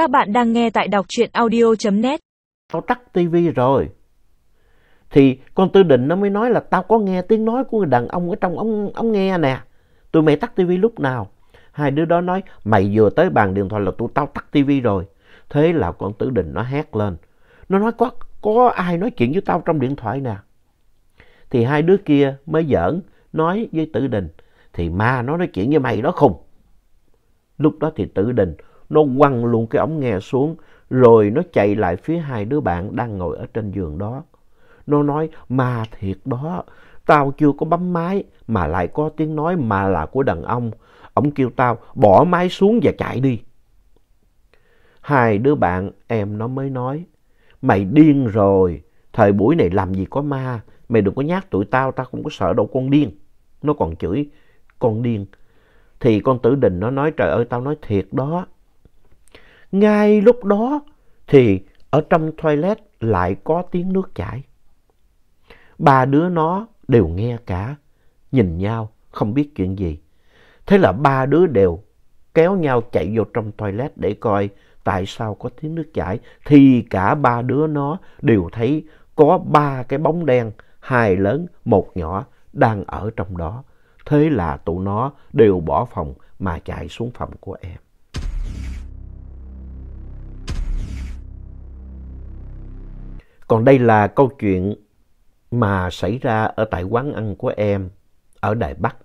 Các bạn đang nghe tại đọc truyện audio.net. Tao tắt tivi rồi. Thì con Tư Định nó mới nói là tao có nghe tiếng nói của người đàn ông ở trong ống, ống nghe nè. Tụi mày tắt tivi lúc nào? Hai đứa đó nói mày vừa tới bàn điện thoại là tụi tao tắt tivi rồi. Thế là con Tư Định nó hét lên. Nó nói có, có ai nói chuyện với tao trong điện thoại nè. Thì hai đứa kia mới giỡn nói với Tử Đình. Thì ma nó nói chuyện với mày đó khùng. Lúc đó thì Tử Đình nó quăng luôn cái ống nghe xuống rồi nó chạy lại phía hai đứa bạn đang ngồi ở trên giường đó. Nó nói ma thiệt đó, tao chưa có bấm máy mà lại có tiếng nói mà là của đàn ông. Ông kêu tao bỏ máy xuống và chạy đi. Hai đứa bạn em nó mới nói, mày điên rồi, thời buổi này làm gì có ma, mày đừng có nhát tụi tao, tao không có sợ đâu con điên. Nó còn chửi con điên. Thì con tử đình nó nói trời ơi tao nói thiệt đó. Ngay lúc đó thì ở trong toilet lại có tiếng nước chảy. Ba đứa nó đều nghe cả, nhìn nhau không biết chuyện gì. Thế là ba đứa đều kéo nhau chạy vô trong toilet để coi tại sao có tiếng nước chảy. Thì cả ba đứa nó đều thấy có ba cái bóng đen, hai lớn, một nhỏ đang ở trong đó. Thế là tụi nó đều bỏ phòng mà chạy xuống phòng của em. Còn đây là câu chuyện mà xảy ra ở tại quán ăn của em ở Đài Bắc.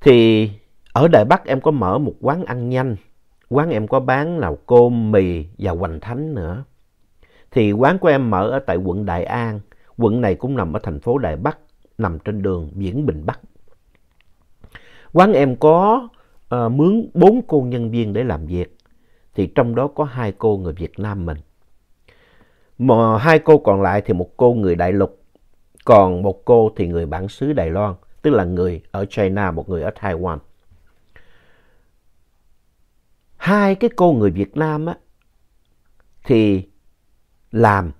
Thì ở Đài Bắc em có mở một quán ăn nhanh. Quán em có bán lào cơm, mì và hoành thánh nữa. Thì quán của em mở ở tại quận Đại An. Quận này cũng nằm ở thành phố Đài Bắc, nằm trên đường Viễn Bình Bắc. Quán em có uh, mướn bốn cô nhân viên để làm việc. Thì trong đó có hai cô người Việt Nam mình. Mà hai cô còn lại thì một cô người Đại Lục, còn một cô thì người bản xứ Đài Loan, tức là người ở China, một người ở Taiwan. Hai cái cô người Việt Nam á, thì làm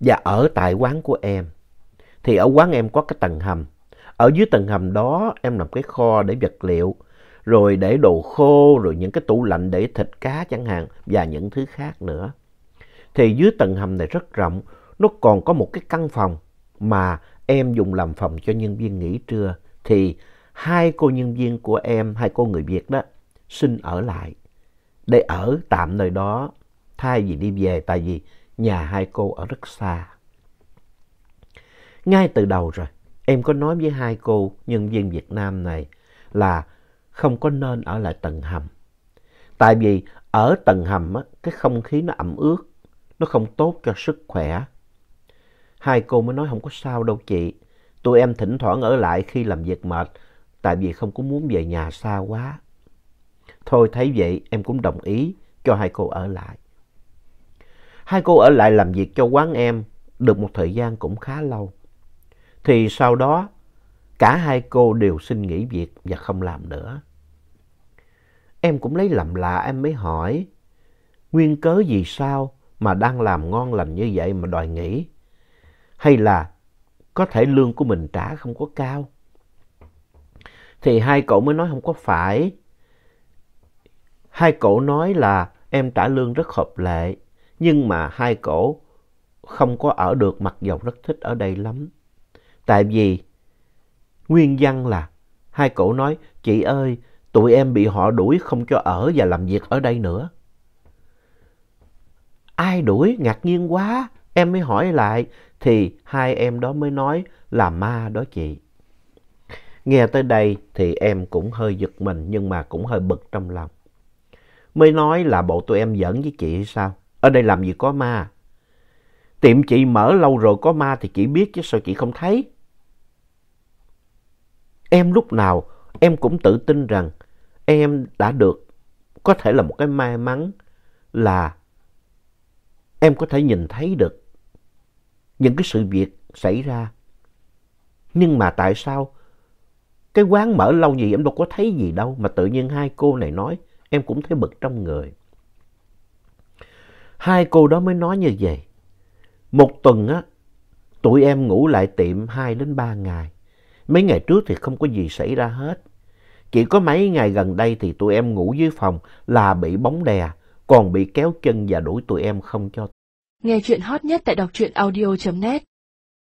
và ở tại quán của em. Thì ở quán em có cái tầng hầm. Ở dưới tầng hầm đó em làm cái kho để vật liệu, rồi để đồ khô, rồi những cái tủ lạnh để thịt cá chẳng hạn và những thứ khác nữa thì dưới tầng hầm này rất rộng, nó còn có một cái căn phòng mà em dùng làm phòng cho nhân viên nghỉ trưa. Thì hai cô nhân viên của em, hai cô người Việt đó, xin ở lại để ở tạm nơi đó thay vì đi về tại vì nhà hai cô ở rất xa. Ngay từ đầu rồi, em có nói với hai cô nhân viên Việt Nam này là không có nên ở lại tầng hầm. Tại vì ở tầng hầm á, cái không khí nó ẩm ướt, nó không tốt cho sức khỏe. Hai cô mới nói không có sao đâu chị. Tụi em thỉnh thoảng ở lại khi làm việc mệt, tại vì không có muốn về nhà xa quá. Thôi thấy vậy em cũng đồng ý cho hai cô ở lại. Hai cô ở lại làm việc cho quán em được một thời gian cũng khá lâu. Thì sau đó cả hai cô đều xin nghỉ việc và không làm nữa. Em cũng lấy làm lạ em mới hỏi nguyên cớ gì sao mà đang làm ngon lành như vậy mà đòi nghỉ? Hay là có thể lương của mình trả không có cao? Thì hai cậu mới nói không có phải. Hai cậu nói là em trả lương rất hợp lệ, nhưng mà hai cậu không có ở được mặc dầu rất thích ở đây lắm. Tại vì nguyên nhân là hai cậu nói, chị ơi, tụi em bị họ đuổi không cho ở và làm việc ở đây nữa. Ai đuổi? Ngạc nhiên quá. Em mới hỏi lại. Thì hai em đó mới nói là ma đó chị. Nghe tới đây thì em cũng hơi giật mình, nhưng mà cũng hơi bực trong lòng. Mới nói là bộ tụi em giỡn với chị hay sao? Ở đây làm gì có ma? Tiệm chị mở lâu rồi có ma thì chị biết chứ sao chị không thấy? Em lúc nào, em cũng tự tin rằng em đã được, có thể là một cái may mắn là em có thể nhìn thấy được những cái sự việc xảy ra. Nhưng mà tại sao cái quán mở lâu gì em đâu có thấy gì đâu mà tự nhiên hai cô này nói em cũng thấy bực trong người. Hai cô đó mới nói như vậy. Một tuần á, tụi em ngủ lại tiệm hai đến ba ngày. Mấy ngày trước thì không có gì xảy ra hết. Chỉ có mấy ngày gần đây thì tụi em ngủ dưới phòng là bị bóng đè, còn bị kéo chân và đuổi tụi em không cho. Nghe chuyện hot nhất tại đọc truyện audio.net